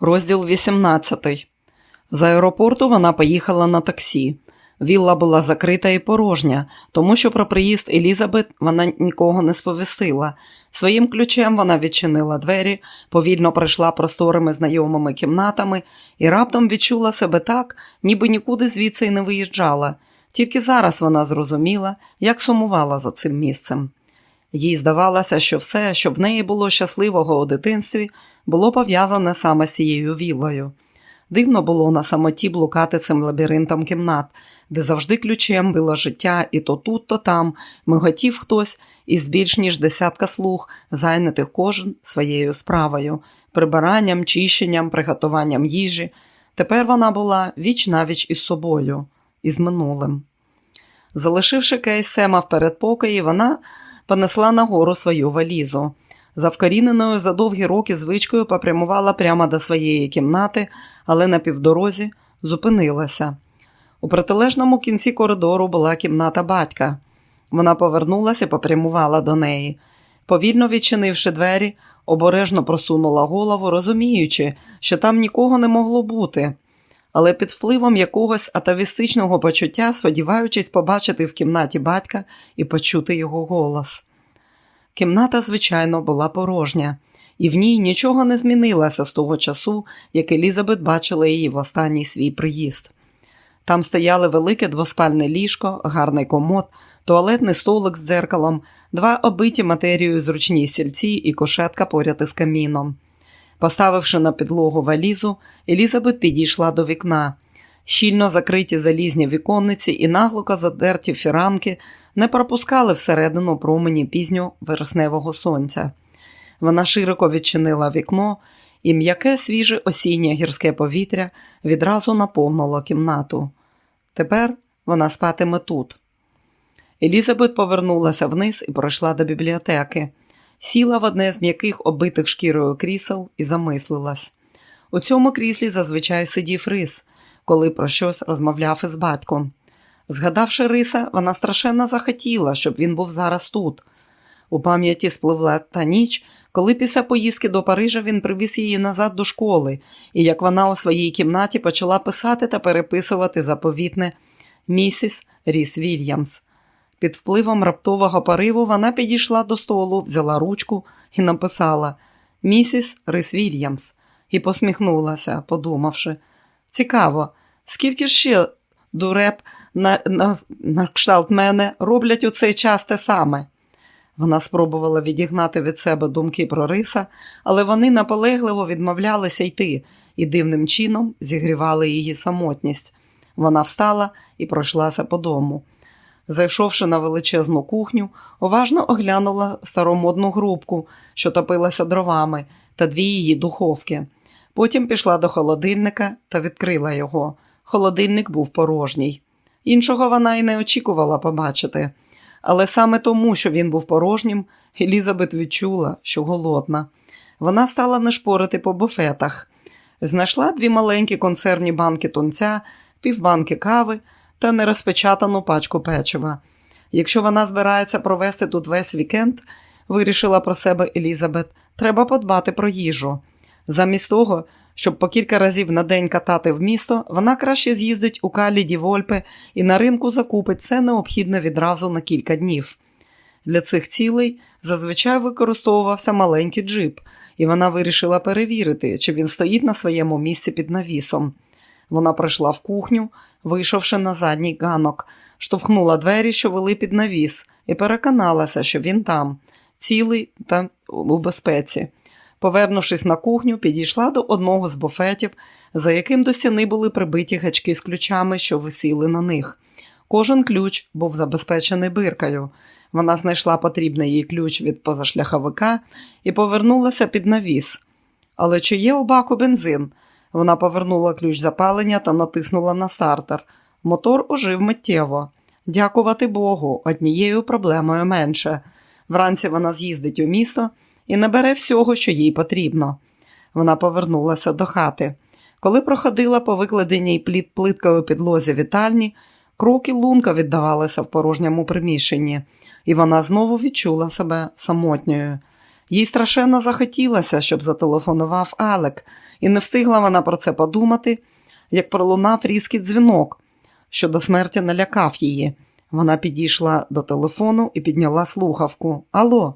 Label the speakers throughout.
Speaker 1: Розділ 18. З аеропорту вона поїхала на таксі. Вілла була закрита і порожня, тому що про приїзд Елізабет вона нікого не сповістила. Своїм ключем вона відчинила двері, повільно пройшла просторими знайомими кімнатами і раптом відчула себе так, ніби нікуди звідси й не виїжджала. Тільки зараз вона зрозуміла, як сумувала за цим місцем. Їй здавалося, що все, що в неї було щасливого у дитинстві, було пов'язане саме з цією віллою. Дивно було на самоті блукати цим лабіринтом кімнат, де завжди ключем било життя, і то тут, то там миготів хтось із більш ніж десятка слуг, зайнятих кожен своєю справою, прибиранням, чищенням, приготуванням їжі. Тепер вона була віч навіч із собою, із минулим. Залишивши кейс Сема в передпокої, вона понесла нагору свою валізу. За вкоріненою за довгі роки звичкою попрямувала прямо до своєї кімнати, але на півдорозі зупинилася. У протилежному кінці коридору була кімната батька. Вона повернулася і попрямувала до неї. Повільно відчинивши двері, обережно просунула голову, розуміючи, що там нікого не могло бути, але під впливом якогось атавістичного почуття, сподіваючись побачити в кімнаті батька і почути його голос. Кімната, звичайно, була порожня, і в ній нічого не змінилося з того часу, як Елізабет бачила її в останній свій приїзд. Там стояли велике двоспальне ліжко, гарний комод, туалетний столик з дзеркалом, два обиті матерією зручні стільці і кошетка поряд із каміном. Поставивши на підлогу валізу, Елізабет підійшла до вікна. Щільно закриті залізні віконниці і наглуко задерті фіранки не пропускали всередину промені пізньо вересневого сонця. Вона широко відчинила вікно, і м'яке свіже осіннє гірське повітря відразу наповнило кімнату. Тепер вона спатиме тут. Елізабет повернулася вниз і пройшла до бібліотеки, сіла в одне з м'яких оббитих шкірою крісел і замислилась. У цьому кріслі зазвичай сидів рис, коли про щось розмовляв із батьком. Згадавши риса, вона страшенно захотіла, щоб він був зараз тут. У пам'яті спливла та ніч, коли після поїздки до Парижа він привіз її назад до школи, і як вона у своїй кімнаті почала писати та переписувати заповітне місіс Ріс Вільямс. Під впливом раптового пориву вона підійшла до столу, взяла ручку і написала Місіс Рис Вільямс і посміхнулася, подумавши. Цікаво, скільки ще дуреп на, на, на кшталт мене роблять у цей час те саме. Вона спробувала відігнати від себе думки про риса, але вони наполегливо відмовлялися йти і дивним чином зігрівали її самотність. Вона встала і пройшлася по дому. Зайшовши на величезну кухню, уважно оглянула старомодну грубку, що топилася дровами, та дві її духовки. Потім пішла до холодильника та відкрила його. Холодильник був порожній. Іншого вона й не очікувала побачити. Але саме тому, що він був порожнім, Елізабет відчула, що голодна. Вона стала нешпорити по буфетах, знайшла дві маленькі консервні банки тунця, півбанки кави та нерозпечатану пачку печива. Якщо вона збирається провести тут весь вікенд, вирішила про себе Елізабет, треба подбати про їжу. Замість того, щоб по кілька разів на день катати в місто, вона краще з'їздить у Каліді Вольпе і на ринку закупить все необхідне відразу на кілька днів. Для цих цілей зазвичай використовувався маленький джип, і вона вирішила перевірити, чи він стоїть на своєму місці під навісом. Вона прийшла в кухню, вийшовши на задній ганок, штовхнула двері, що вели під навіс, і переконалася, що він там, цілий та у безпеці. Повернувшись на кухню, підійшла до одного з буфетів, за яким до стіни були прибиті гачки з ключами, що висіли на них. Кожен ключ був забезпечений биркою. Вона знайшла потрібний їй ключ від позашляховика і повернулася під навіс. Але чи є у баку бензин? Вона повернула ключ запалення та натиснула на стартер. Мотор ожив миттєво. Дякувати Богу, однією проблемою менше. Вранці вона з'їздить у місто і набере всього, що їй потрібно. Вона повернулася до хати. Коли проходила по викладеній пліт плиткою підлозі вітальні, кроки лунка віддавалися в порожньому приміщенні, і вона знову відчула себе самотньою. Їй страшенно захотілося, щоб зателефонував Алек, і не встигла вона про це подумати, як пролунав різкий дзвінок, що до смерті налякав її. Вона підійшла до телефону і підняла слухавку. Алло,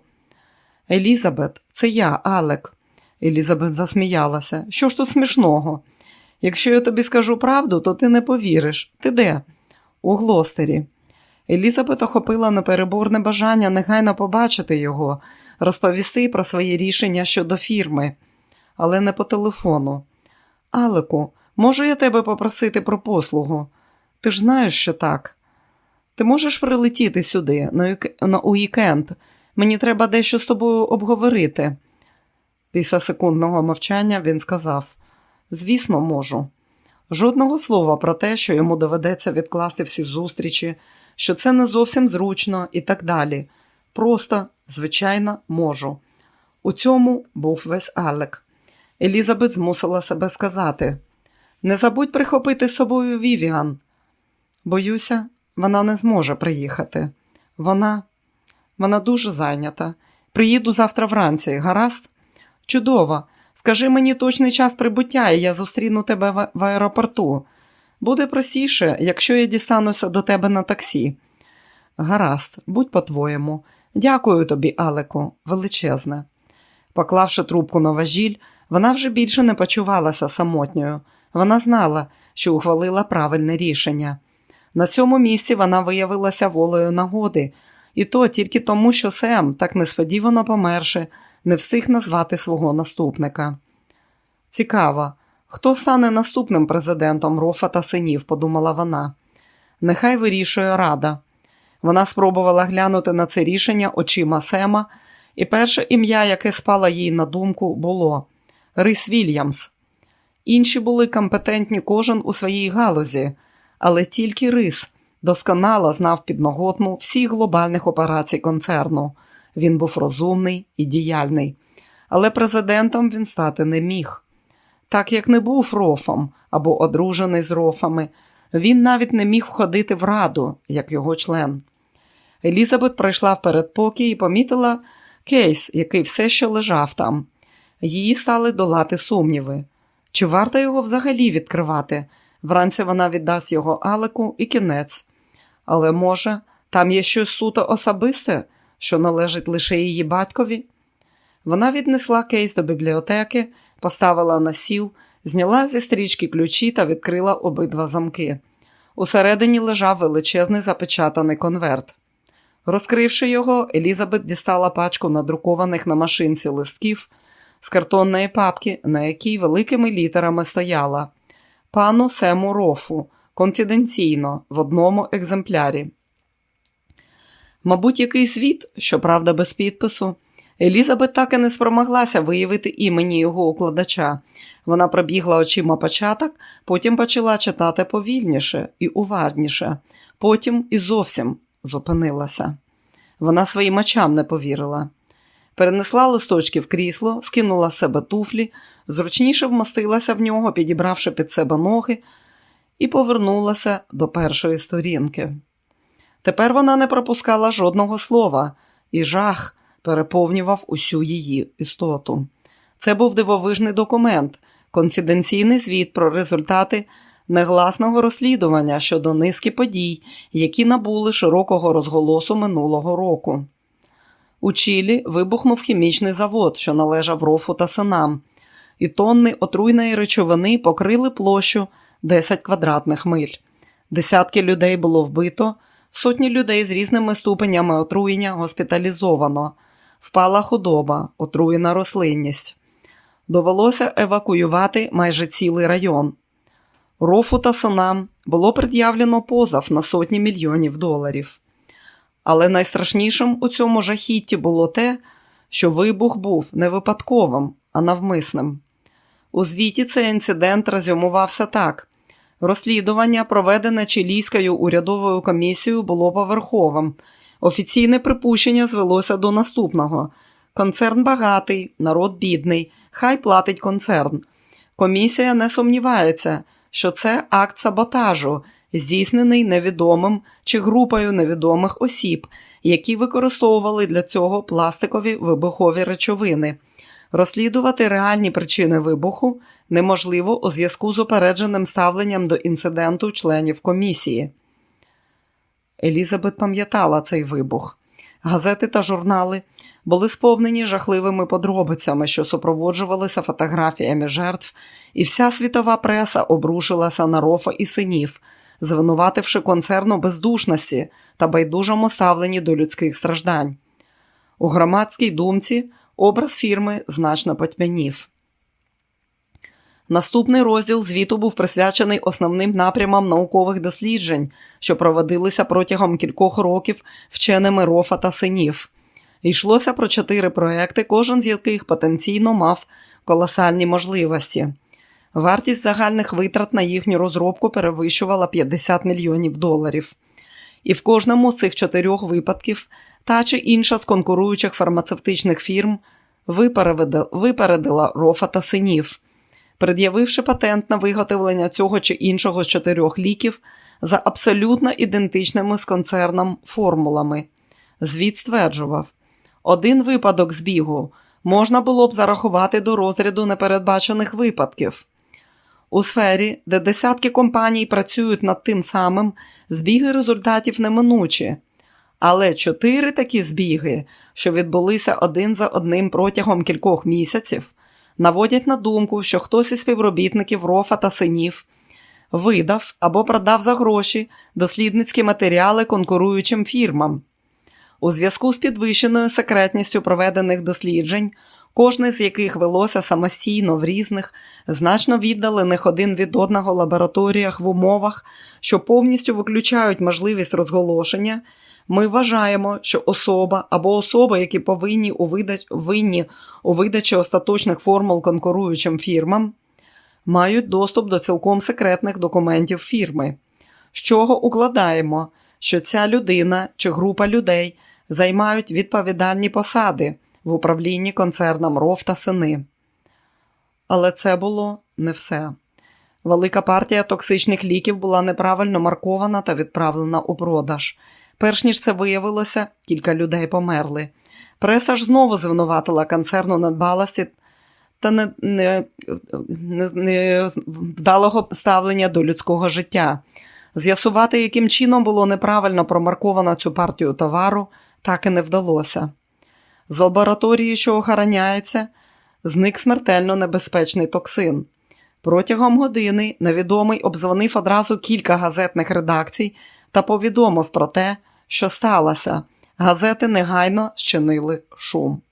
Speaker 1: Елізабет, це я, Алек. Елізабет засміялася. Що ж тут смішного? Якщо я тобі скажу правду, то ти не повіриш. Ти де? У Глостері. Елізабет охопила непереборне бажання негайно побачити його, розповісти про свої рішення щодо фірми, але не по телефону. Алеку, можу я тебе попросити про послугу? Ти ж знаєш, що так. Ти можеш прилетіти сюди на уікенд. Мені треба дещо з тобою обговорити. Після секундного мовчання він сказав: Звісно, можу. Жодного слова про те, що йому доведеться відкласти всі зустрічі, що це не зовсім зручно і так далі. Просто, звичайно, можу. У цьому був весь Алек. Елізабет змусила себе сказати: не забудь прихопити з собою Вівіан. Боюся, вона не зможе приїхати. Вона вона дуже зайнята. Приїду завтра вранці, гаразд? Чудово. Скажи мені точний час прибуття, і я зустріну тебе в аеропорту. Буде простіше, якщо я дістануся до тебе на таксі. Гаразд, будь по-твоєму. Дякую тобі, Алеко, величезне. Поклавши трубку на важіль, вона вже більше не почувалася самотньою. Вона знала, що ухвалила правильне рішення. На цьому місці вона виявилася волею нагоди, і то тільки тому, що Сем, так несподівано померши, не встиг назвати свого наступника. Цікаво, хто стане наступним президентом Рофа та синів, подумала вона. Нехай вирішує рада. Вона спробувала глянути на це рішення очима Сема, і перше ім'я, яке спало їй на думку, було Рис Вільямс. Інші були компетентні кожен у своїй галузі, але тільки Рис досконало знав підноготну всіх глобальних операцій концерну. Він був розумний і діяльний, але президентом він стати не міг. Так як не був рофом або одружений з рофами, він навіть не міг входити в раду, як його член. Елізабет пройшла в передпокій і помітила кейс, який все ще лежав там. Її стали долати сумніви. Чи варто його взагалі відкривати? Вранці вона віддасть його Алеку і кінець. Але, може, там є щось суто особисте, що належить лише її батькові? Вона віднесла кейс до бібліотеки, поставила на сіл, зняла зі стрічки ключі та відкрила обидва замки. Усередині лежав величезний запечатаний конверт. Розкривши його, Елізабет дістала пачку надрукованих на машинці листків з картонної папки, на якій великими літерами стояла пану Сему Рофу, конфіденційно, в одному екземплярі. Мабуть, який світ, щоправда, без підпису. Елізабет так і не спромоглася виявити імені його укладача. Вона пробігла очима початок, потім почала читати повільніше і уважніше, потім і зовсім зупинилася. Вона своїм очам не повірила. Перенесла листочки в крісло, скинула з себе туфлі, зручніше вмостилася в нього, підібравши під себе ноги, і повернулася до першої сторінки. Тепер вона не пропускала жодного слова, і жах переповнював усю її істоту. Це був дивовижний документ, конфіденційний звіт про результати негласного розслідування щодо низки подій, які набули широкого розголосу минулого року. У Чилі вибухнув хімічний завод, що належав рофу та синам, і тонни отруйної речовини покрили площу 10 квадратних миль. Десятки людей було вбито, сотні людей з різними ступенями отруєння госпіталізовано, впала худоба, отруєна рослинність. Довелося евакуювати майже цілий район. Рофу та синам було пред'явлено позов на сотні мільйонів доларів. Але найстрашнішим у цьому жахітті було те, що вибух був не випадковим, а навмисним. У звіті цей інцидент резюмувався так: розслідування, проведене чилійською урядовою комісією, було поверховим. Офіційне припущення звелося до наступного: концерн багатий, народ бідний, хай платить концерн. Комісія не сумнівається, що це акт саботажу, здійснений невідомим чи групою невідомих осіб, які використовували для цього пластикові вибухові речовини. Розслідувати реальні причини вибуху неможливо у зв'язку з упередженим ставленням до інциденту членів комісії. Елізабет пам'ятала цей вибух. Газети та журнали були сповнені жахливими подробицями, що супроводжувалися фотографіями жертв, і вся світова преса обрушилася на рофа і синів, звинувативши концерну бездушності та байдужому ставленні до людських страждань. У громадській думці образ фірми значно потьмянів. Наступний розділ звіту був присвячений основним напрямам наукових досліджень, що проводилися протягом кількох років вченими рофа та синів. Йшлося про чотири проекти, кожен з яких потенційно мав колосальні можливості. Вартість загальних витрат на їхню розробку перевищувала 50 мільйонів доларів. І в кожному з цих чотирьох випадків та чи інша з конкуруючих фармацевтичних фірм випередила рофа та синів пред'явивши патент на виготовлення цього чи іншого з чотирьох ліків за абсолютно ідентичними з концерном формулами. Звіт стверджував, один випадок збігу можна було б зарахувати до розряду непередбачених випадків. У сфері, де десятки компаній працюють над тим самим, збіги результатів неминучі. Але чотири такі збіги, що відбулися один за одним протягом кількох місяців, наводять на думку, що хтось із співробітників рофа та синів видав або продав за гроші дослідницькі матеріали конкуруючим фірмам. У зв'язку з підвищеною секретністю проведених досліджень, кожне з яких велося самостійно в різних, значно віддалених один від одного лабораторіях в умовах, що повністю виключають можливість розголошення. Ми вважаємо, що особа або особи, які повинні у видач... винні у видачі остаточних формул конкуруючим фірмам, мають доступ до цілком секретних документів фірми, з чого укладаємо, що ця людина чи група людей займають відповідальні посади в управлінні концерном РОВ та сини. Але це було не все. Велика партія токсичних ліків була неправильно маркована та відправлена у продаж. Перш ніж це виявилося, кілька людей померли. Преса ж знову звинуватила концерну надбалості та не, не, не, не вдалого ставлення до людського життя. З'ясувати, яким чином було неправильно промарковано цю партію товару, так і не вдалося. З лабораторії, що охороняється, зник смертельно небезпечний токсин. Протягом години невідомий обзвонив одразу кілька газетних редакцій та повідомив про те, що сталося. Газети негайно щинили шум.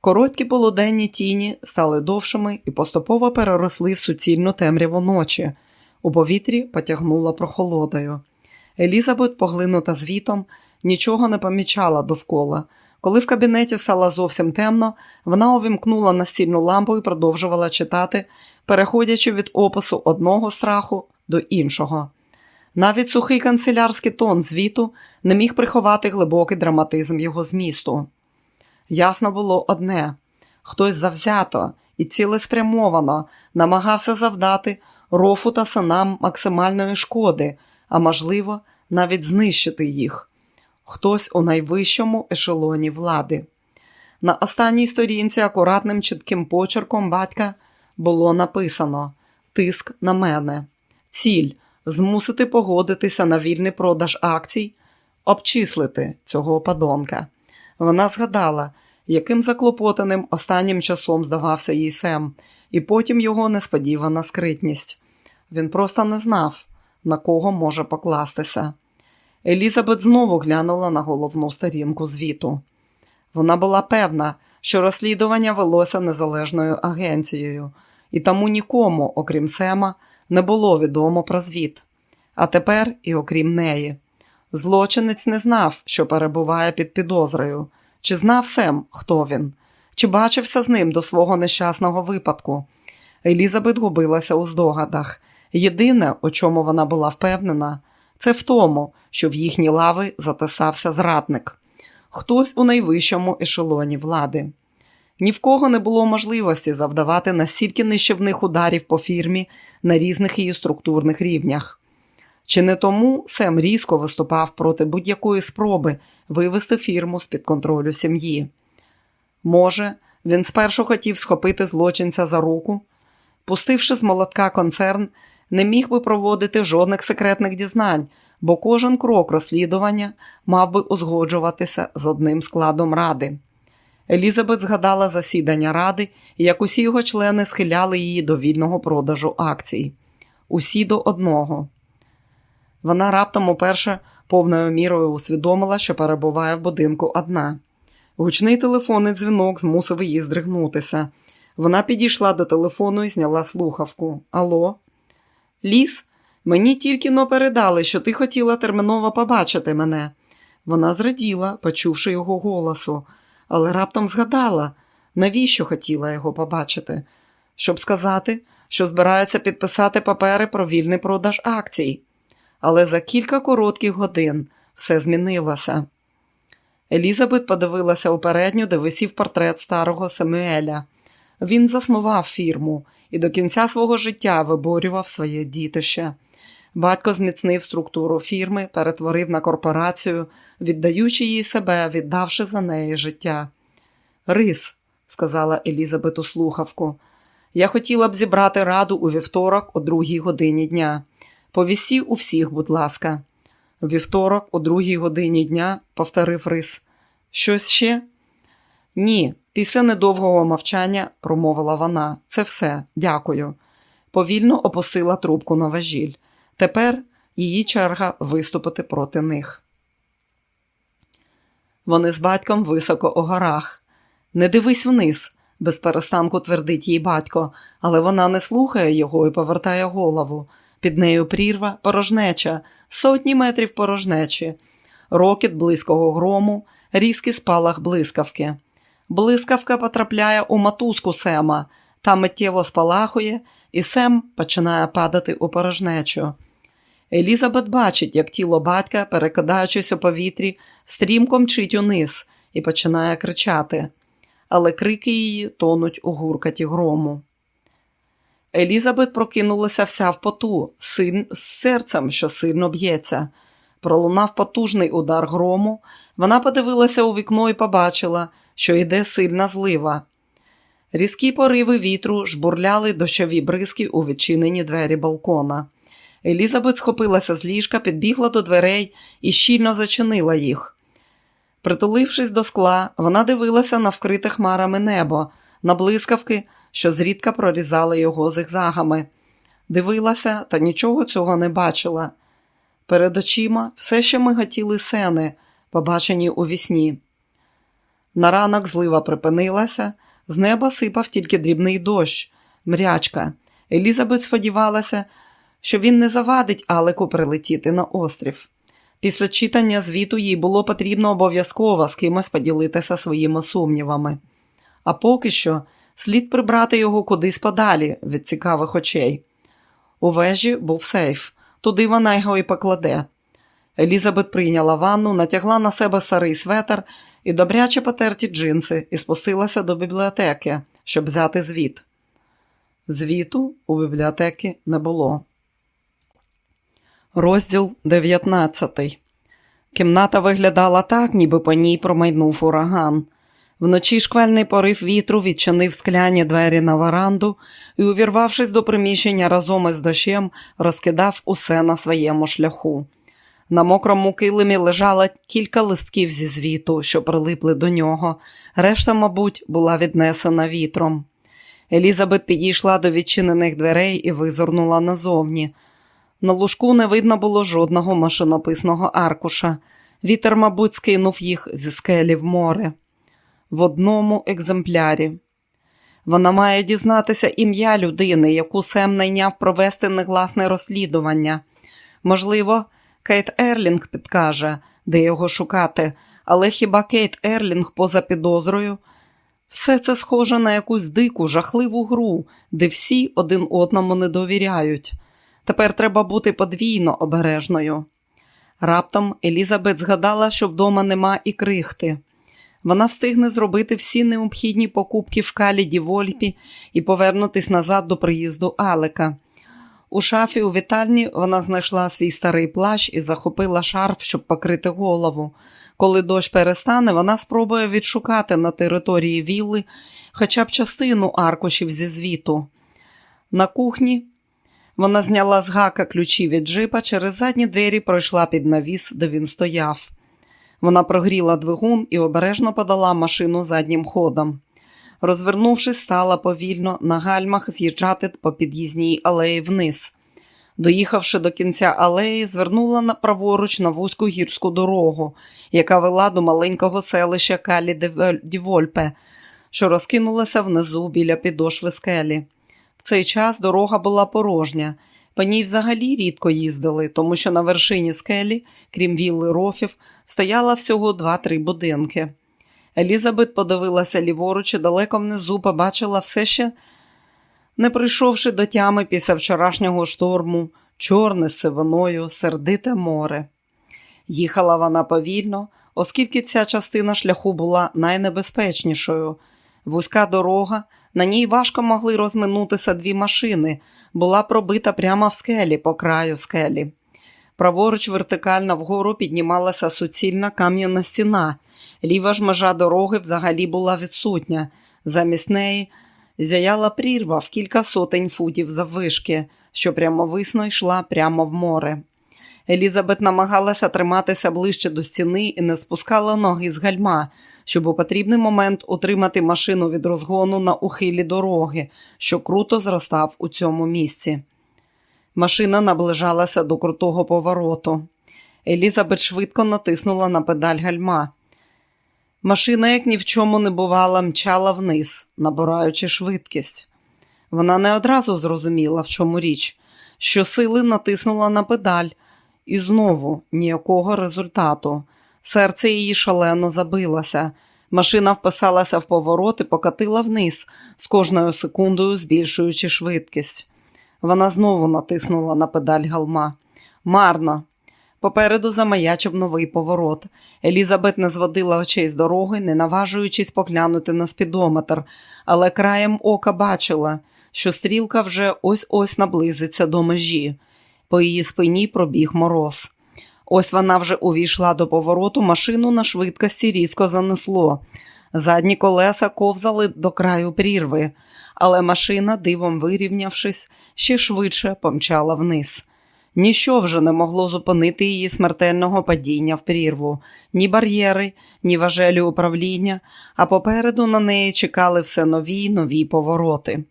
Speaker 1: Короткі полуденні тіні стали довшими і поступово переросли в суцільну темряву ночі. У повітрі потягнула прохолодою. Елізабет, поглинута звітом, нічого не помічала довкола. Коли в кабінеті стало зовсім темно, вона увімкнула настільну лампу і продовжувала читати, переходячи від опису одного страху до іншого. Навіть сухий канцелярський тон звіту не міг приховати глибокий драматизм його змісту. Ясно було одне хтось завзято і цілеспрямовано намагався завдати рофу та синам максимальної шкоди, а можливо, навіть знищити їх. Хтось у найвищому ешелоні влади. На останній сторінці акуратним чітким почерком батька було написано Тиск на мене. Ціль змусити погодитися на вільний продаж акцій, обчислити цього подонка. Вона згадала, яким заклопотаним останнім часом здавався їй Сем, і потім його несподівана скритність. Він просто не знав, на кого може покластися. Елізабет знову глянула на головну сторінку звіту. Вона була певна, що розслідування велося незалежною агенцією, і тому нікому, окрім Сема, не було відомо про звіт. А тепер і окрім неї. Злочинець не знав, що перебуває під підозрою, чи знав Сем, хто він, чи бачився з ним до свого нещасного випадку. Елізабет губилася у здогадах. Єдине, у чому вона була впевнена, це в тому, що в їхні лави затисався зрадник, хтось у найвищому ешелоні влади. Ні в кого не було можливості завдавати настільки нищівних ударів по фірмі на різних її структурних рівнях. Чи не тому Сем різко виступав проти будь-якої спроби вивести фірму з-під контролю сім'ї? Може, він спершу хотів схопити злочинця за руку, пустивши з молотка концерн, не міг би проводити жодних секретних дізнань, бо кожен крок розслідування мав би узгоджуватися з одним складом ради. Елізабет згадала засідання ради, як усі його члени схиляли її до вільного продажу акцій. Усі до одного. Вона раптом уперше повною мірою усвідомила, що перебуває в будинку одна. Гучний телефонний дзвінок змусив її здригнутися. Вона підійшла до телефону і зняла слухавку. Алло? Ліс, мені тільки но передали, що ти хотіла терміново побачити мене. Вона зраділа, почувши його голосу, але раптом згадала, навіщо хотіла його побачити, щоб сказати, що збирається підписати папери про вільний продаж акцій. Але за кілька коротких годин все змінилося. Елізабет подивилася у передню, де висів портрет старого Самуеля. Він заснував фірму і до кінця свого життя виборював своє дітище. Батько зміцнив структуру фірми, перетворив на корпорацію, віддаючи їй себе, віддавши за неї життя. Рис, сказала Елізабет у слухавку, я хотіла б зібрати раду у вівторок о другій годині дня. Повісі у всіх, будь ласка. Вівторок, о другій годині дня, повторив Рис. Щось ще? Ні, після недовгого мовчання промовила вона. Це все, дякую. Повільно опустила трубку на важіль. Тепер її черга виступити проти них. Вони з батьком високо у горах. Не дивись вниз, без перестанку твердить їй батько, але вона не слухає його і повертає голову. Під нею прірва, порожнеча, сотні метрів порожнечі, рокіт близького грому, різкий спалах блискавки. Блискавка потрапляє у матузку Сема, та миттєво спалахує, і Сем починає падати у порожнечу. Елізабет бачить, як тіло батька, перекидаючись у повітрі, стрімко мчить униз і починає кричати, але крики її тонуть у гуркаті грому. Елізабет прокинулася вся в поту, силь... з серцем, що сильно б'ється. Пролунав потужний удар грому. Вона подивилася у вікно і побачила, що йде сильна злива. Різкі пориви вітру жбурляли дощові бризки у відчинені двері балкона. Елізабет схопилася з ліжка, підбігла до дверей і щільно зачинила їх. Притулившись до скла, вона дивилася на вкрите хмарами небо, на блискавки, що зрідка прорізали його зигзагами. Дивилася, та нічого цього не бачила. Перед очима все ще миготіли сени, побачені у вісні. На ранок злива припинилася, з неба сипав тільки дрібний дощ, мрячка. Елізабет сподівалася, що він не завадить Алеку прилетіти на острів. Після читання звіту їй було потрібно обов'язково з кимось поділитися своїми сумнівами. А поки що слід прибрати його кудись подалі від цікавих очей. У вежі був сейф, туди вона його і покладе. Елізабет прийняла ванну, натягла на себе старий светр і добряче потерті джинси і спустилася до бібліотеки, щоб взяти звіт. Звіту у бібліотеки не було. Розділ 19 Кімната виглядала так, ніби по ній промайнув ураган. Вночі шквальний порив вітру відчинив скляні двері на варанду і, увірвавшись до приміщення разом із дощем, розкидав усе на своєму шляху. На мокрому килимі лежало кілька листків зі звіту, що прилипли до нього. Решта, мабуть, була віднесена вітром. Елізабет підійшла до відчинених дверей і визирнула назовні. На лужку не видно було жодного машинописного аркуша. Вітер, мабуть, скинув їх зі скелі в море. В одному екземплярі. Вона має дізнатися ім'я людини, яку Сем найняв провести негласне розслідування. Можливо, Кейт Ерлінг підкаже, де його шукати, але хіба Кейт Ерлінг поза підозрою? Все це схоже на якусь дику, жахливу гру, де всі один одному не довіряють. Тепер треба бути подвійно обережною. Раптом Елізабет згадала, що вдома нема і крихти. Вона встигне зробити всі необхідні покупки в каліді Вольпі і повернутись назад до приїзду Алека. У шафі у вітальні вона знайшла свій старий плащ і захопила шарф, щоб покрити голову. Коли дощ перестане, вона спробує відшукати на території вілли хоча б частину аркушів зі звіту. На кухні вона зняла з гака ключі від джипа, через задні двері пройшла під навіс, де він стояв. Вона прогріла двигун і обережно подала машину заднім ходом. Розвернувшись, стала повільно на гальмах з'їжджати по під'їзній алеї вниз. Доїхавши до кінця алеї, звернула на праворуч на вузьку гірську дорогу, яка вела до маленького селища Калі Дівольпе, що розкинулася внизу біля підошви скелі. В цей час дорога була порожня. По ній взагалі рідко їздили, тому що на вершині скелі, крім вілли рофів, стояло всього два-три будинки. Елізабет подивилася ліворуч і далеко внизу побачила все ще, не прийшовши до тями після вчорашнього шторму, чорне сивиною, сердите море. Їхала вона повільно, оскільки ця частина шляху була найнебезпечнішою. Вузька дорога, на ній важко могли розминутися дві машини, була пробита прямо в скелі по краю скелі. Праворуч вертикально вгору піднімалася суцільна кам'яна стіна, ліва ж межа дороги взагалі була відсутня. Замість неї зяяла прірва в кілька сотень футів заввишки, що прямовисно йшла прямо в море. Елізабет намагалася триматися ближче до стіни і не спускала ноги з гальма, щоб у потрібний момент утримати машину від розгону на ухилі дороги, що круто зростав у цьому місці. Машина наближалася до крутого повороту. Елізабет швидко натиснула на педаль гальма. Машина, як ні в чому не бувала, мчала вниз, набираючи швидкість. Вона не одразу зрозуміла, в чому річ, що сили натиснула на педаль, і знову ніякого результату. Серце її шалено забилося. Машина вписалася в поворот і покатила вниз, з кожною секундою збільшуючи швидкість. Вона знову натиснула на педаль галма. Марно. Попереду замаячив новий поворот. Елізабет не зводила очей з дороги, не наважуючись поглянути на спідометр, але краєм ока бачила, що стрілка вже ось ось наблизиться до межі. По її спині пробіг мороз. Ось вона вже увійшла до повороту, машину на швидкості різко занесло. Задні колеса ковзали до краю прірви, але машина, дивом вирівнявшись, ще швидше помчала вниз. Ніщо вже не могло зупинити її смертельного падіння в прірву, ні бар'єри, ні важелі управління, а попереду на неї чекали все нові й нові повороти.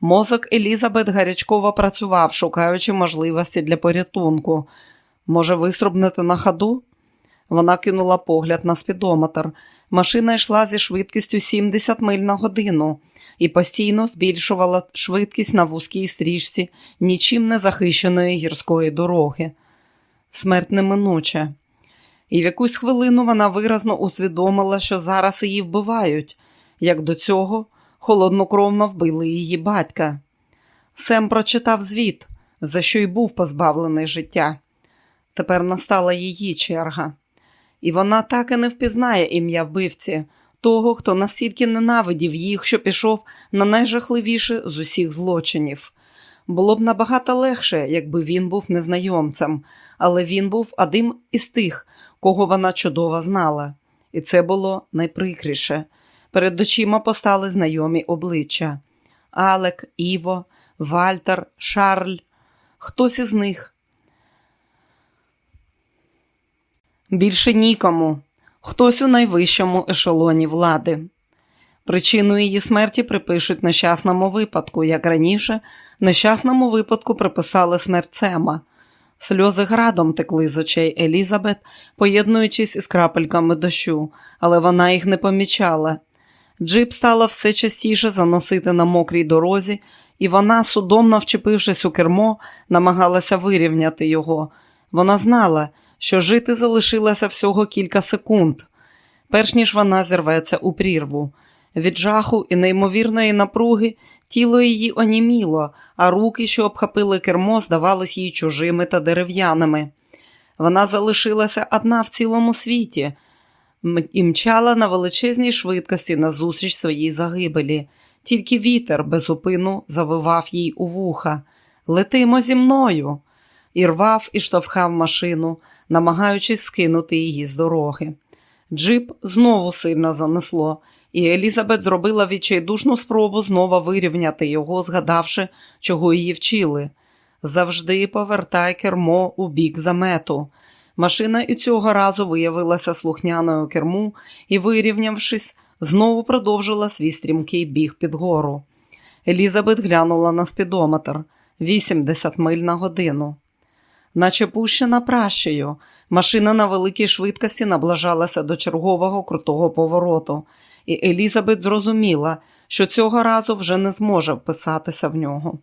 Speaker 1: Мозок Елізабет гарячково працював, шукаючи можливості для порятунку. Може, виструбнути на ходу? Вона кинула погляд на спідометр. Машина йшла зі швидкістю 70 миль на годину і постійно збільшувала швидкість на вузькій стрічці нічим не захищеної гірської дороги. Смерть неминуча. І в якусь хвилину вона виразно усвідомила, що зараз її вбивають, як до цього холоднокровно вбили її батька. Сем прочитав звіт, за що й був позбавлений життя. Тепер настала її черга, і вона так і не впізнає ім'я вбивці, того, хто настільки ненавидів їх, що пішов на найжахливіше з усіх злочинів. Було б набагато легше, якби він був незнайомцем, але він був одним із тих, кого вона чудово знала, і це було найприкріше. Перед очима постали знайомі обличчя Алек, Іво, Вальтер, Шарль. Хтось із них. Більше нікому, хтось у найвищому ешелоні влади. Причину її смерті припишуть нещасному випадку, як раніше, нещасному випадку приписали смерть Сема. Сльози градом текли з очей Елізабет, поєднуючись із крапельками дощу, але вона їх не помічала. Джип стало все частіше заносити на мокрій дорозі, і вона, судомно вчепившись у кермо, намагалася вирівняти його. Вона знала, що жити залишилося всього кілька секунд, перш ніж вона зірветься у прірву. Від жаху і неймовірної напруги тіло її оніміло, а руки, що обхопили кермо, здавались їй чужими та дерев'яними. Вона залишилася одна в цілому світі і мчала на величезній швидкості назустріч своїй загибелі. Тільки вітер без упину завивав їй у вуха. Летимо зі мною. І рвав і штовхав машину, намагаючись скинути її з дороги. Джип знову сильно занесло, і Елізабет зробила відчайдушну спробу знову вирівняти його, згадавши, чого її вчили. Завжди повертай кермо у бік замету. Машина і цього разу виявилася слухняною керму і, вирівнявшись, знову продовжила свій стрімкий біг під гору. Елізабет глянула на спідометр 80 миль на годину. Наче пущена пращею, машина на великій швидкості наближалася до чергового крутого повороту, і Елізабет зрозуміла, що цього разу вже не зможе вписатися в нього.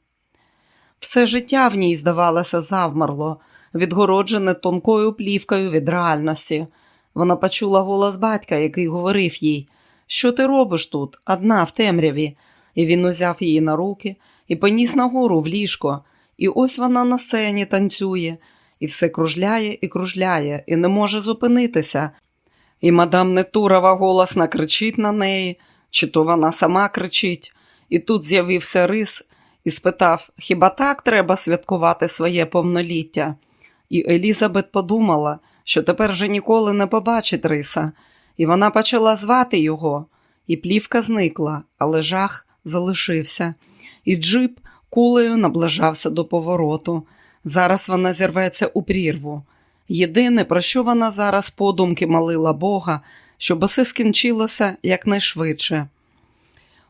Speaker 1: Все життя в ній, здавалося, завмерло, відгороджене тонкою плівкою від реальності. Вона почула голос батька, який говорив їй, що ти робиш тут, одна в темряві, і він узяв її на руки і поніс нагору в ліжко. І ось вона на сцені танцює, і все кружляє і кружляє, і не може зупинитися. І мадам Нетурова голосно кричить на неї, чи то вона сама кричить, і тут з'явився рис і спитав: Хіба так треба святкувати своє повноліття? І Елізабет подумала, що тепер вже ніколи не побачить риса, і вона почала звати його, і плівка зникла, але жах залишився, і джип кулею наближався до повороту. Зараз вона зірветься у прірву. Єдине, про що вона зараз подумки молила Бога, щоб усе скінчилося якнайшвидше.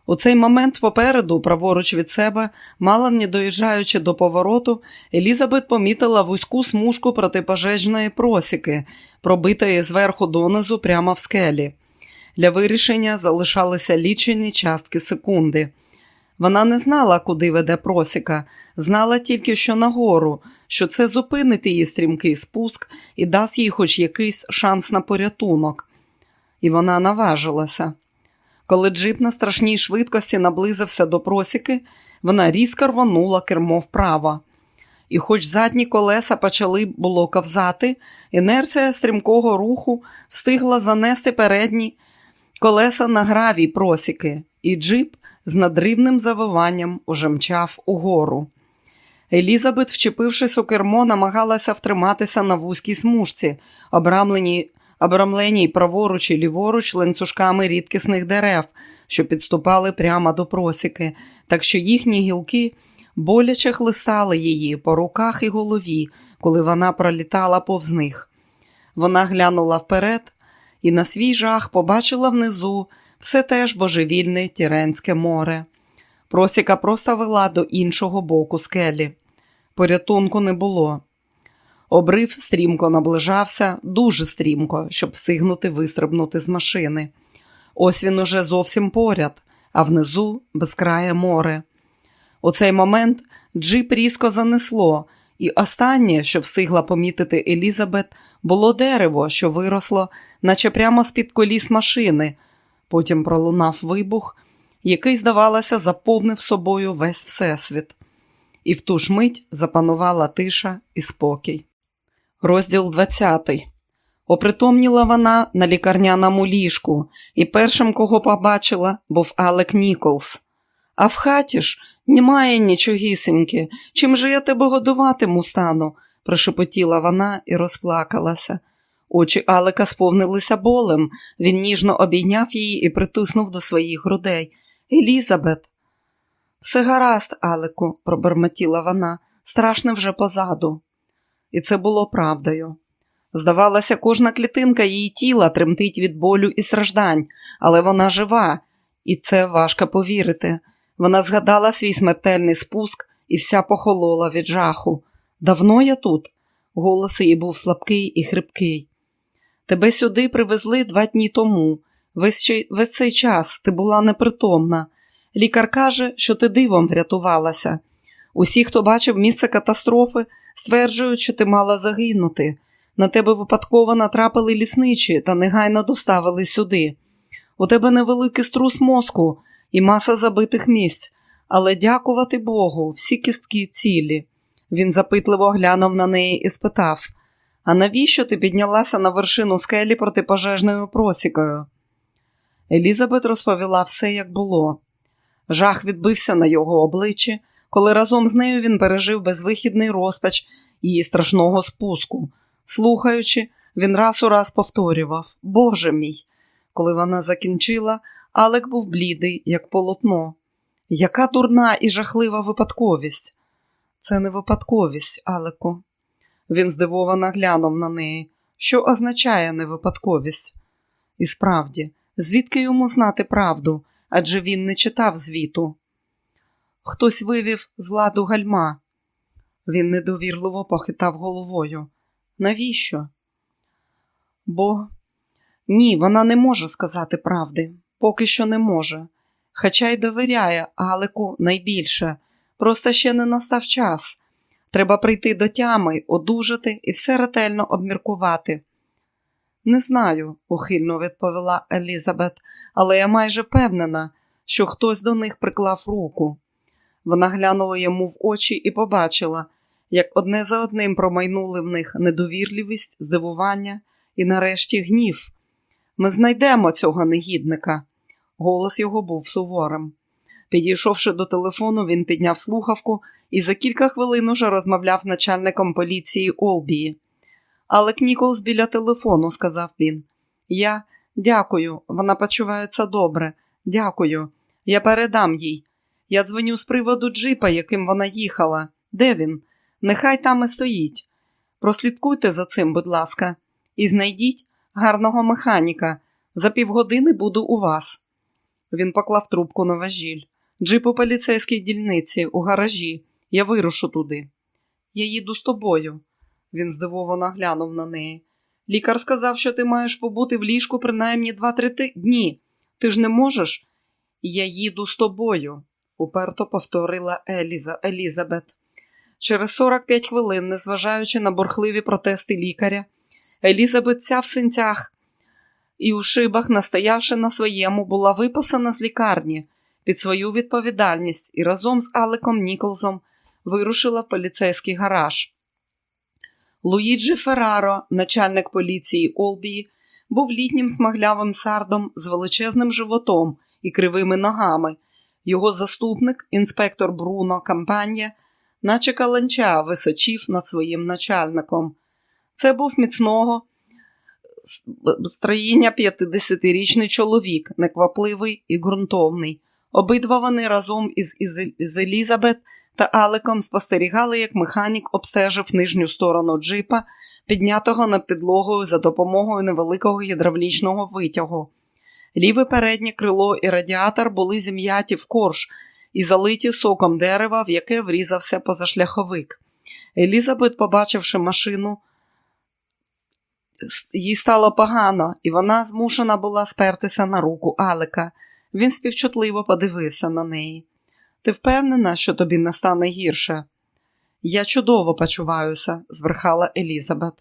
Speaker 1: У цей момент попереду, праворуч від себе, мало не доїжджаючи до повороту, Елізабет помітила вузьку смужку протипожежної просіки, пробитої зверху донизу прямо в скелі. Для вирішення залишалися лічені частки секунди. Вона не знала, куди веде просіка, знала тільки, що нагору, що це зупинить її стрімкий спуск і дасть їй хоч якийсь шанс на порятунок. І вона наважилася. Коли джип на страшній швидкості наблизився до просіки, вона різко рванула кермо вправо. І, хоч задні колеса почали було ковзати, інерція стрімкого руху встигла занести передні колеса на гравій просіки, і джип з надривним завиванням уже мчав угору. Елізабет, вчепившись у кермо, намагалася втриматися на вузькій смужці, обрамленій обрамленій праворуч і ліворуч ланцюжками рідкісних дерев, що підступали прямо до просіки, так що їхні гілки боляче хлистали її по руках і голові, коли вона пролітала повз них. Вона глянула вперед і на свій жах побачила внизу все теж божевільне Тіренське море. Просіка просто вела до іншого боку скелі. Порятунку не було. Обрив стрімко наближався, дуже стрімко, щоб встигнути вистрибнути з машини. Ось він уже зовсім поряд, а внизу безкрає море. У цей момент джип різко занесло, і останнє, що встигла помітити Елізабет, було дерево, що виросло, наче прямо з-під коліс машини. Потім пролунав вибух, який, здавалося, заповнив собою весь всесвіт. І в ту ж мить запанувала тиша і спокій. Розділ 20. Опритомніла вона на лікарняному ліжку, і першим, кого побачила, був Алек Ніколс. А в хаті ж немає нічогісіньки. Чим же я тебе годуватиму стану? прошепотіла вона і розплакалася. Очі Алека сповнилися болем. Він ніжно обійняв її і притиснув до своїх грудей. Елізабет. Все гаразд, Алеку, пробормотіла вона, страшне вже позаду і це було правдою. Здавалося, кожна клітинка її тіла тремтить від болю і страждань, але вона жива, і це важко повірити. Вона згадала свій смертельний спуск і вся похолола від жаху. Давно я тут? Голос її був слабкий і хрипкий. Тебе сюди привезли два дні тому. Весь, весь цей час ти була непритомна. Лікар каже, що ти дивом врятувалася. Усі, хто бачив місце катастрофи, стверджують, що ти мала загинути. На тебе випадково натрапили лісничі та негайно доставили сюди. У тебе невеликий струс мозку і маса забитих місць, але дякувати Богу, всі кістки цілі. Він запитливо глянув на неї і спитав: А навіщо ти піднялася на вершину скелі протипожежною просікою? Елізабет розповіла все, як було. Жах відбився на його обличчі, коли разом з нею він пережив безвихідний розпач її страшного спуску. Слухаючи, він раз у раз повторював Боже мій. Коли вона закінчила, Алек був блідий, як полотно. Яка дурна і жахлива випадковість. Це не випадковість, Алеку. Він здивовано глянув на неї. Що означає невипадковість? І справді, звідки йому знати правду? Адже він не читав звіту. Хтось вивів з ладу гальма. Він недовірливо похитав головою. Навіщо? Бо ні, вона не може сказати правди, поки що не може. Хоча й довіряє Алику найбільше. Просто ще не настав час. Треба прийти до тями, одужати і все ретельно обміркувати. Не знаю, ухильно відповіла Елізабет, але я майже впевнена, що хтось до них приклав руку. Вона глянула йому в очі і побачила, як одне за одним промайнули в них недовірливість, здивування і, нарешті, гнів. Ми знайдемо цього негідника. Голос його був суворим. Підійшовши до телефону, він підняв слухавку і за кілька хвилин уже розмовляв начальником поліції Олбії. Але Ніколс біля телефону, сказав він. Я дякую, вона почувається добре. Дякую. Я передам їй. Я дзвоню з приводу джипа, яким вона їхала. Де він? Нехай там і стоїть. Прослідкуйте за цим, будь ласка, і знайдіть гарного механіка. За півгодини буду у вас. Він поклав трубку на важіль. Джип у поліцейській дільниці, у гаражі. Я вирушу туди. Я їду з тобою. Він здивовано глянув на неї. Лікар сказав, що ти маєш побути в ліжку принаймні два-три дні. Ти ж не можеш? Я їду з тобою, уперто повторила Еліза, Елізабет. Через 45 хвилин, незважаючи на бурхливі протести лікаря, Елізабет ця в синцях і у шибах, настоявши на своєму, була виписана з лікарні під свою відповідальність і разом з Алеком Ніколзом вирушила в поліцейський гараж. Луїджі Ферраро, начальник поліції Олбії, був літнім смаглявим сардом з величезним животом і кривими ногами. Його заступник, інспектор Бруно Кампанія, наче каланча, височив над своїм начальником. Це був міцного строїння 50-річний чоловік, неквапливий і ґрунтовний. Обидва вони разом із Елізабет та Алеком спостерігали, як механік обстежив нижню сторону джипа, піднятого над підлогою за допомогою невеликого гідравлічного витягу. Ліве переднє крило і радіатор були зім'яті в корж і залиті соком дерева, в яке врізався позашляховик. Елізабет, побачивши машину, їй стало погано, і вона змушена була спертися на руку Алека. Він співчутливо подивився на неї. Ти впевнена, що тобі не стане гірше? Я чудово почуваюся, зверхала Елізабет.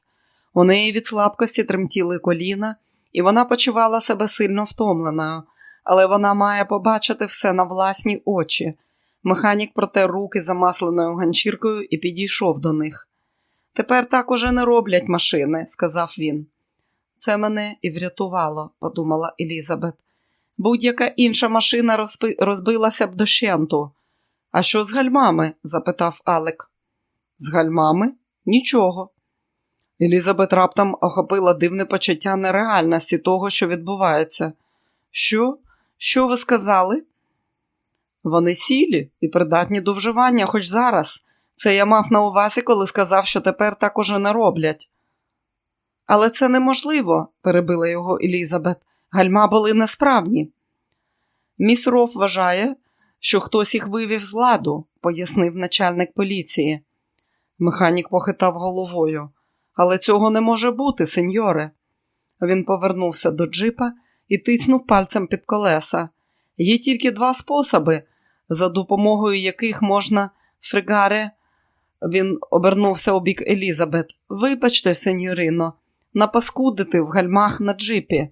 Speaker 1: У неї від слабкості тремтіли коліна, і вона почувала себе сильно втомленою, але вона має побачити все на власні очі. Механік протер руки замасленою ганчіркою і підійшов до них. Тепер так уже не роблять машини, сказав він. Це мене і врятувало, подумала Елізабет. Будь-яка інша машина розбилася б дощенту. А що з гальмами? запитав Алек. З гальмами? Нічого. Елізабет раптом охопила дивне почуття нереальності того, що відбувається. Що? Що ви сказали? Вони цілі і придатні до вживання, хоч зараз. Це я мав на увазі, коли сказав, що тепер так уже не роблять. Але це неможливо, перебила його Елізабет. Гальма були несправні. Міс Роф вважає, що хтось їх вивів з ладу, пояснив начальник поліції. Механік похитав головою. Але цього не може бути, сеньоре. Він повернувся до джипа і тиснув пальцем під колеса. Є тільки два способи, за допомогою яких можна фригаре. Він обернувся у бік Елізабет. Вибачте, сеньорино, напаскудити в гальмах на джипі.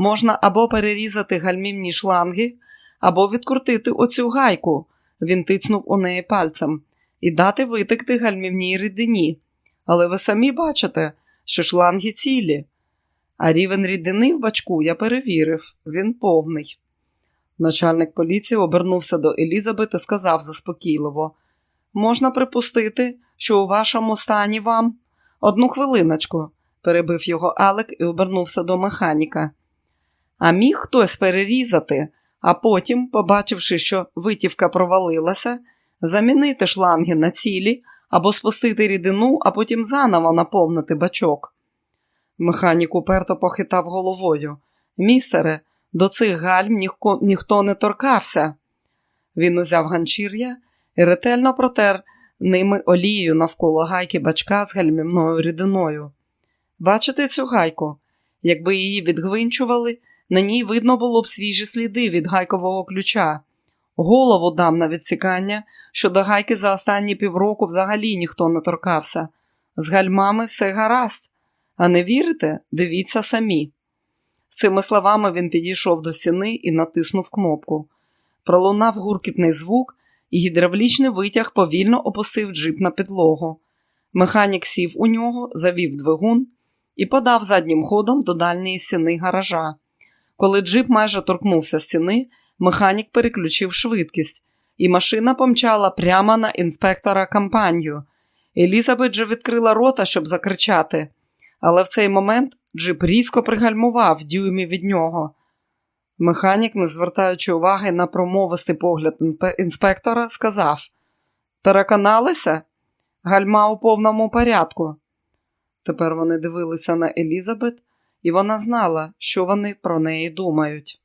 Speaker 1: Можна або перерізати гальмівні шланги, або відкрутити оцю гайку. Він тицнув у неї пальцем, і дати витекти гальмівній рідині. Але ви самі бачите, що шланги цілі. А рівень рідини в бачку я перевірив, він повний. Начальник поліції обернувся до Елізабет і сказав заспокійливо: можна припустити, що у вашому стані вам одну хвилиночку, перебив його Алек і обернувся до механіка. А міг хтось перерізати, а потім, побачивши, що витівка провалилася, замінити шланги на цілі або спустити рідину, а потім заново наповнити бачок. Механік уперто похитав головою. Містере, до цих гальм ніхто, ніхто не торкався. Він узяв ганчір'я і ретельно протер ними олією навколо гайки бачка з гальмівною рідиною. Бачите цю гайку? Якби її відгвинчували, на ній видно було б свіжі сліди від гайкового ключа. Голову дам на відсікання, що до гайки за останні півроку взагалі ніхто не торкався. З гальмами все гаразд. А не вірите? Дивіться самі. З цими словами він підійшов до стіни і натиснув кнопку. Пролунав гуркітний звук, і гідравлічний витяг повільно опустив джип на підлогу. Механік сів у нього, завів двигун і подав заднім ходом до дальньої стіни гаража. Коли джип майже торкнувся стіни, механік переключив швидкість, і машина помчала прямо на інспектора кампанію. Елізабет же відкрила рота, щоб закричати, але в цей момент джип різко пригальмував дюймі від нього. Механік, не звертаючи уваги на промовистий погляд інспектора, сказав: Переконалися? Гальма у повному порядку. Тепер вони дивилися на Елізабет, і вона знала, що вони про неї думають.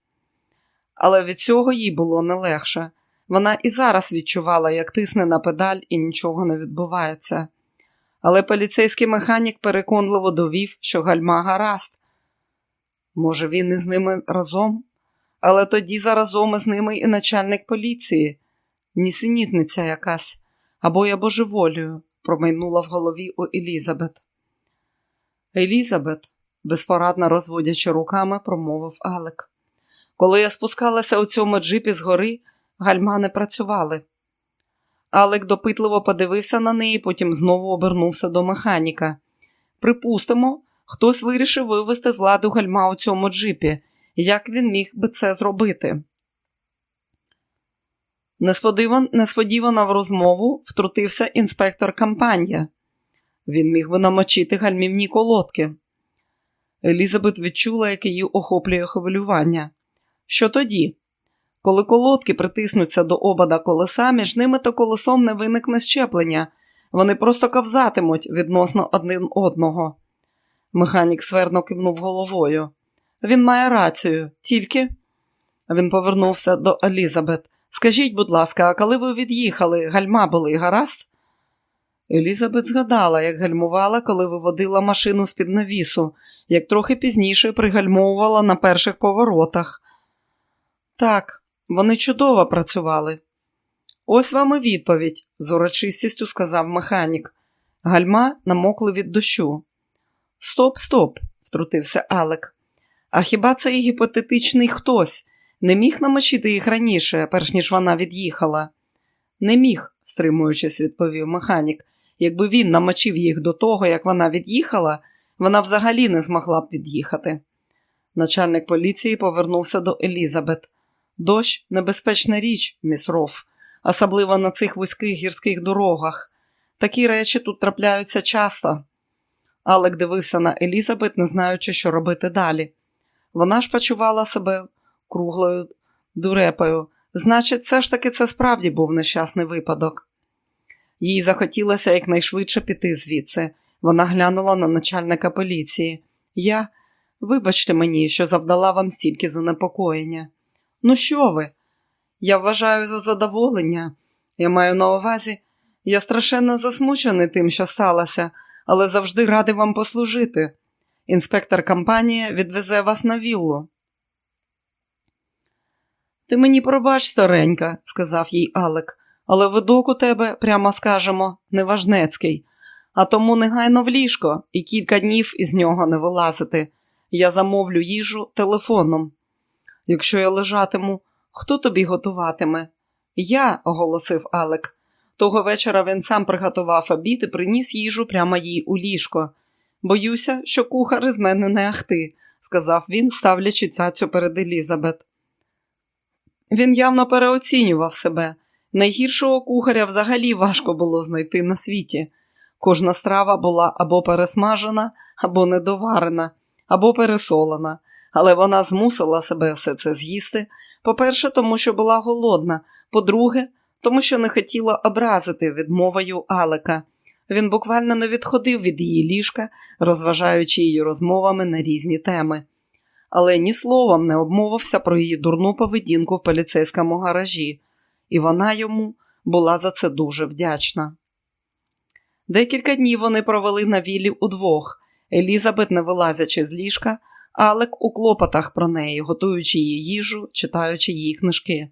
Speaker 1: Але від цього їй було не легше. Вона і зараз відчувала, як тисне на педаль і нічого не відбувається. Але поліцейський механік переконливо довів, що гальма гаразд. Може, він із ними разом? Але тоді заразом із ними і начальник поліції, нісенітниця якась, або я божеволію, промайнула в голові у Елізабет. Елізабет, безпорадно розводячи руками, промовив Алек. Коли я спускалася у цьому джипі згори, гальма не працювали. Алек допитливо подивився на неї, потім знову обернувся до механіка. Припустимо, хтось вирішив вивести з ладу гальма у цьому джипі. Як він міг би це зробити? Несподівано в розмову втрутився інспектор кампанія. Він міг би намочити гальмівні колодки. Елізабет відчула, як її охоплює хвилювання. Що тоді? Коли колодки притиснуться до обода колеса, між ними та колесом не виникне щеплення, вони просто ковзатимуть відносно один одного. Механік свердно кивнув головою. Він має рацію, тільки. Він повернувся до Елізабет. Скажіть, будь ласка, а коли ви від'їхали, гальма були гаразд? Елізабет згадала, як гальмувала, коли виводила машину з-під навісу, як трохи пізніше пригальмовувала на перших поворотах. Так, вони чудово працювали. Ось вам і відповідь, з урочистістю сказав механік. Гальма намокли від дощу. Стоп, стоп, втрутився Алек. А хіба цей гіпотетичний хтось не міг намочити їх раніше, перш ніж вона від'їхала? Не міг, стримуючись, відповів механік. Якби він намочив їх до того, як вона від'їхала, вона взагалі не змогла б від'їхати. Начальник поліції повернувся до Елізабет. Дощ небезпечна річ, міс Роф, особливо на цих вузьких гірських дорогах. Такі речі тут трапляються часто. Алек дивився на Елізабет, не знаючи, що робити далі. Вона ж почувала себе круглою дурепою. Значить, все ж таки це справді був нещасний випадок. Їй захотілося якнайшвидше піти звідси. Вона глянула на начальника поліції. Я, вибачте мені, що завдала вам стільки занепокоєння. Ну, що ви? Я вважаю за задоволення. Я маю на увазі, я страшенно засмучений тим, що сталося, але завжди радий вам послужити. Інспектор компанії відвезе вас на віллу. Ти мені пробач, старенька, сказав їй Алек, але видок у тебе, прямо скажемо, неважнецький, а тому негайно в ліжко і кілька днів із нього не вилазити. Я замовлю їжу телефоном. Якщо я лежатиму, хто тобі готуватиме? Я, оголосив Алек. Того вечора він сам приготував обід і приніс їжу прямо їй у ліжко. Боюся, що кухар із мене не ахти, сказав він, ставлячи цяцю перед Елізабет. Він явно переоцінював себе. Найгіршого кухаря взагалі важко було знайти на світі. Кожна страва була або пересмажена, або недоварена, або пересолена, але вона змусила себе все це з'їсти. По-перше, тому що була голодна, по-друге, тому що не хотіла образити відмовою Алека. Він буквально не відходив від її ліжка, розважаючи її розмовами на різні теми. Але ні словом не обмовився про її дурну поведінку в поліцейському гаражі, і вона йому була за це дуже вдячна. Декілька днів вони провели на віллі удвох. Елізабет, не вилазячи з ліжка, Алек у клопотах про неї, готуючи її їжу, читаючи її книжки.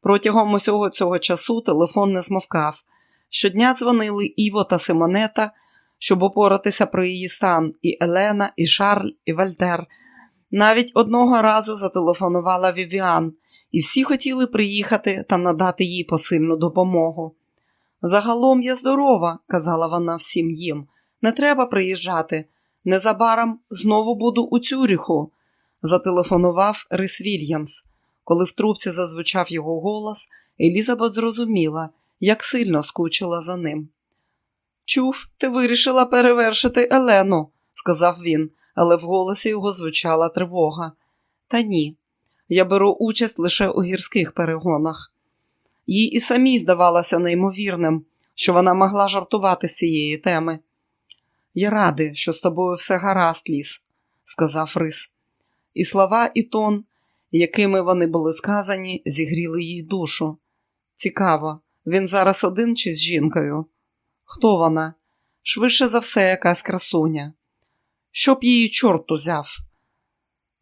Speaker 1: Протягом усього цього часу телефон не змовкав. Щодня дзвонили Іво та Симонета, щоб опоратися про її стан, і Елена, і Шарль, і Вальтер. Навіть одного разу зателефонувала Вівіан, і всі хотіли приїхати та надати їй посильну допомогу. Загалом я здорова, казала вона всім їм. Не треба приїжджати. Незабаром знову буду у Цюріху, зателефонував Рис Вільямс. Коли в трубці зазвучав його голос, Елізабет зрозуміла, як сильно скучила за ним. Чув, ти вирішила перевершити Елену, сказав він, але в голосі його звучала тривога. Та ні, я беру участь лише у гірських перегонах. Їй і самій здавалося неймовірним, що вона могла жартувати з цієї теми. Я радий, що з тобою все гаразд, ліс, сказав Рис. І слова, і тон, якими вони були сказані, зігріли їй душу. Цікаво, він зараз один чи з жінкою? Хто вона? Швидше за все, якась красуня. Щоб її чорт узяв.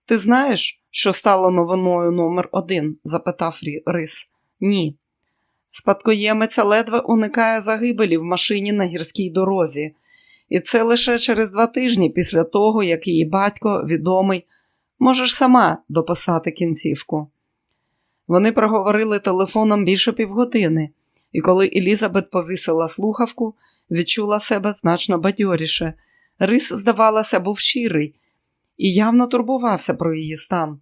Speaker 1: Ти знаєш, що стало новиною номер один? запитав Рис. Ні. Спадкоємиця ледве уникає загибелі в машині на гірській дорозі, і це лише через два тижні після того, як її батько відомий, можеш сама дописати кінцівку. Вони проговорили телефоном більше півгодини, і коли Елізабет повісила слухавку, відчула себе значно бадьоріше. Рис, здавалося, був щирий і явно турбувався про її стан.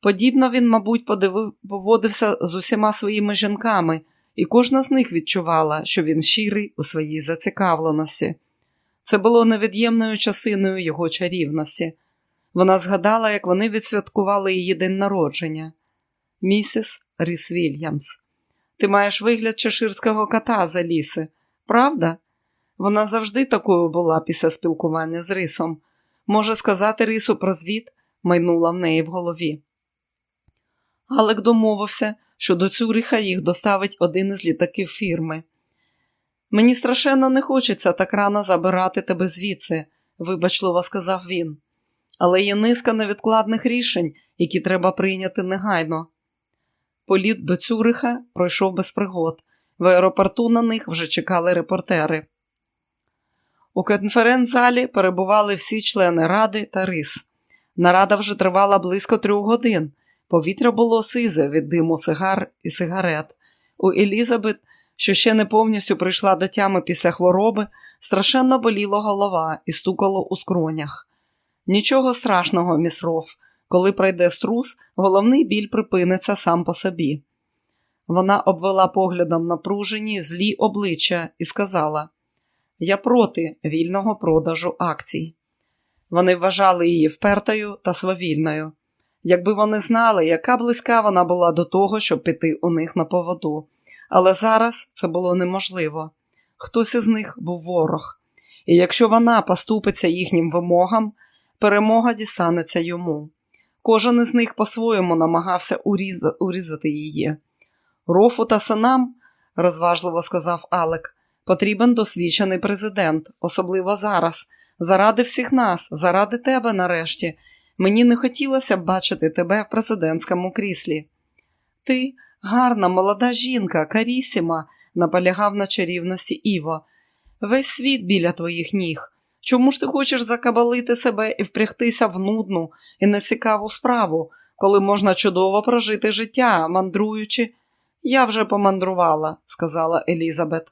Speaker 1: Подібно він, мабуть, подивив, поводився з усіма своїми жінками, і кожна з них відчувала, що він щирий у своїй зацікавленості. Це було невід'ємною частиною його чарівності. Вона згадала, як вони відсвяткували її день народження. Місіс Ріс Вільямс, ти маєш вигляд чеширського кота за ліси, правда? Вона завжди такою була після спілкування з рисом. Може сказати рису про звіт, майнула в неї в голові. Алек домовився, що до Цюриха їх доставить один із літаків фірми. Мені страшенно не хочеться так рано забирати тебе звідси, вибачливо сказав він. Але є низка невідкладних рішень, які треба прийняти негайно. Політ до Цюриха пройшов без пригод. В аеропорту на них вже чекали репортери. У конференц-залі перебували всі члени ради та рис. Нарада вже тривала близько трьох годин. Повітря було сизе від диму сигар і сигарет. У Елізабет, що ще не повністю прийшла до тями після хвороби, страшенно боліла голова і стукало у скронях. Нічого страшного, міс Роф. Коли пройде струс, головний біль припиниться сам по собі. Вона обвела поглядом напружені, злі обличчя і сказала: Я проти вільного продажу акцій. Вони вважали її впертою та свавільною. Якби вони знали, яка близька вона була до того, щоб піти у них на поводу. Але зараз це було неможливо. Хтось із них був ворог, і якщо вона поступиться їхнім вимогам, перемога дістанеться йому. Кожен із них по-своєму намагався урізати її. Рофу та синам, розважливо сказав Алек, потрібен досвідчений президент, особливо зараз, заради всіх нас, заради тебе нарешті. Мені не хотілося б бачити тебе в президентському кріслі. Ти гарна, молода жінка, карісіма, наполягав на чарівності Іво. Весь світ біля твоїх ніг. Чому ж ти хочеш закабалити себе і впрягтися в нудну і нецікаву справу, коли можна чудово прожити життя, мандруючи? Я вже помандрувала, сказала Елізабет.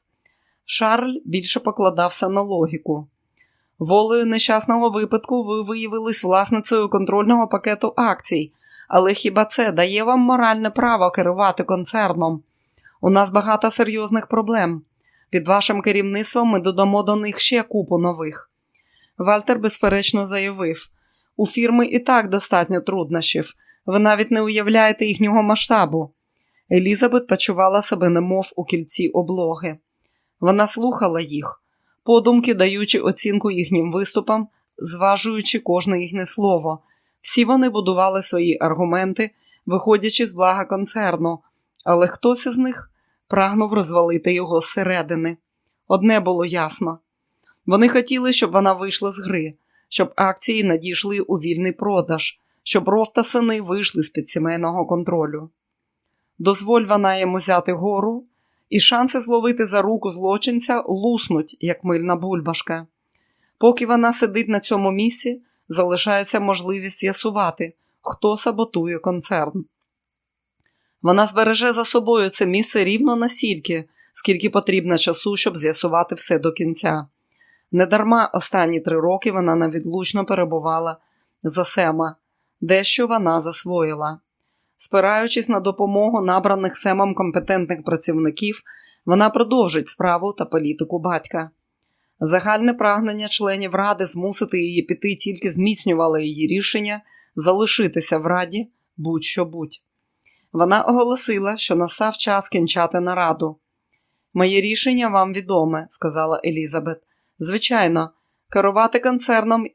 Speaker 1: Шарль більше покладався на логіку. Волею нещасного випадку ви виявились власницею контрольного пакету акцій, але хіба це дає вам моральне право керувати концерном? У нас багато серйозних проблем. Під вашим керівництвом ми додамо до них ще купу нових. Вальтер безперечно заявив: у фірми і так достатньо труднощів, ви навіть не уявляєте їхнього масштабу. Елізабет почувала себе немов у кільці облоги. Вона слухала їх, подумки даючи оцінку їхнім виступам, зважуючи кожне їхнє слово. Всі вони будували свої аргументи, виходячи з блага концерну, але хтось із них прагнув розвалити його зсередини. Одне було ясно вони хотіли, щоб вона вийшла з гри, щоб акції надійшли у вільний продаж, щоб ров та сини вийшли з під сімейного контролю. Дозволь вона йому взяти гору, і шанси зловити за руку злочинця луснуть, як мильна бульбашка. Поки вона сидить на цьому місці, залишається можливість з'ясувати, хто саботує концерн. Вона збереже за собою це місце рівно настільки, скільки потрібно часу, щоб з'ясувати все до кінця. Недарма останні три роки вона навідлучно перебувала за Сема, дещо вона засвоїла. Спираючись на допомогу набраних Семом компетентних працівників, вона продовжить справу та політику батька. Загальне прагнення членів ради змусити її піти тільки зміцнювало її рішення залишитися в раді будь-що будь. Вона оголосила, що настав час кінчати нараду. Моє рішення вам відоме, сказала Елізабет. Звичайно, керувати концерном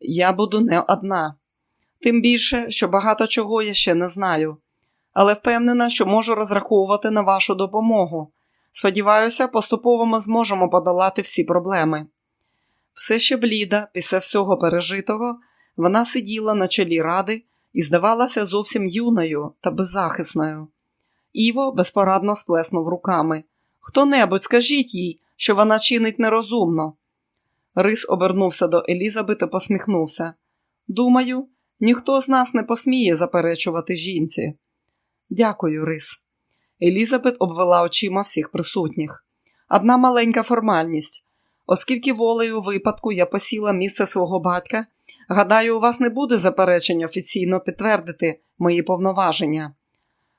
Speaker 1: я буду не одна. Тим більше, що багато чого я ще не знаю, але впевнена, що можу розраховувати на вашу допомогу. Сподіваюся, поступово ми зможемо подолати всі проблеми. Все ще бліда, після всього пережитого, вона сиділа на чолі ради і здавалася зовсім юною та беззахисною. Іво безпорадно сплеснув руками. Хто небудь, скажіть їй, що вона чинить нерозумно. Рис обернувся до Елізабет і посміхнувся. Думаю, ніхто з нас не посміє заперечувати жінці. Дякую, Рис. Елізабет обвела очима всіх присутніх. Одна маленька формальність. Оскільки волею випадку я посіла місце свого батька, гадаю, у вас не буде заперечень офіційно підтвердити мої повноваження.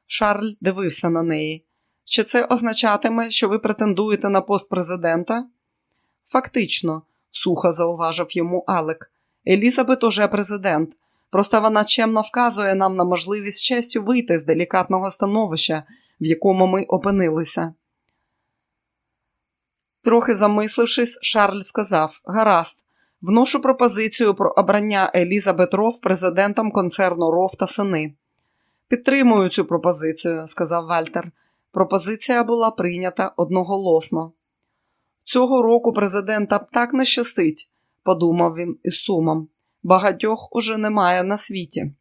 Speaker 1: Шарль дивився на неї. Чи це означатиме, що ви претендуєте на пост президента? Фактично, сухо зауважив йому Алек. Елізабет уже президент. Просто вона чемно вказує нам на можливість честю вийти з делікатного становища, в якому ми опинилися. Трохи замислившись, Шарль сказав Гаразд, вношу пропозицію про обрання Елізабет Ров президентом концерну Ров та сини. Підтримую цю пропозицію, сказав Вальтер. Пропозиція була прийнята одноголосно. Цього року президента б так не щастить, подумав він із сумом. Багатьох уже немає на світі.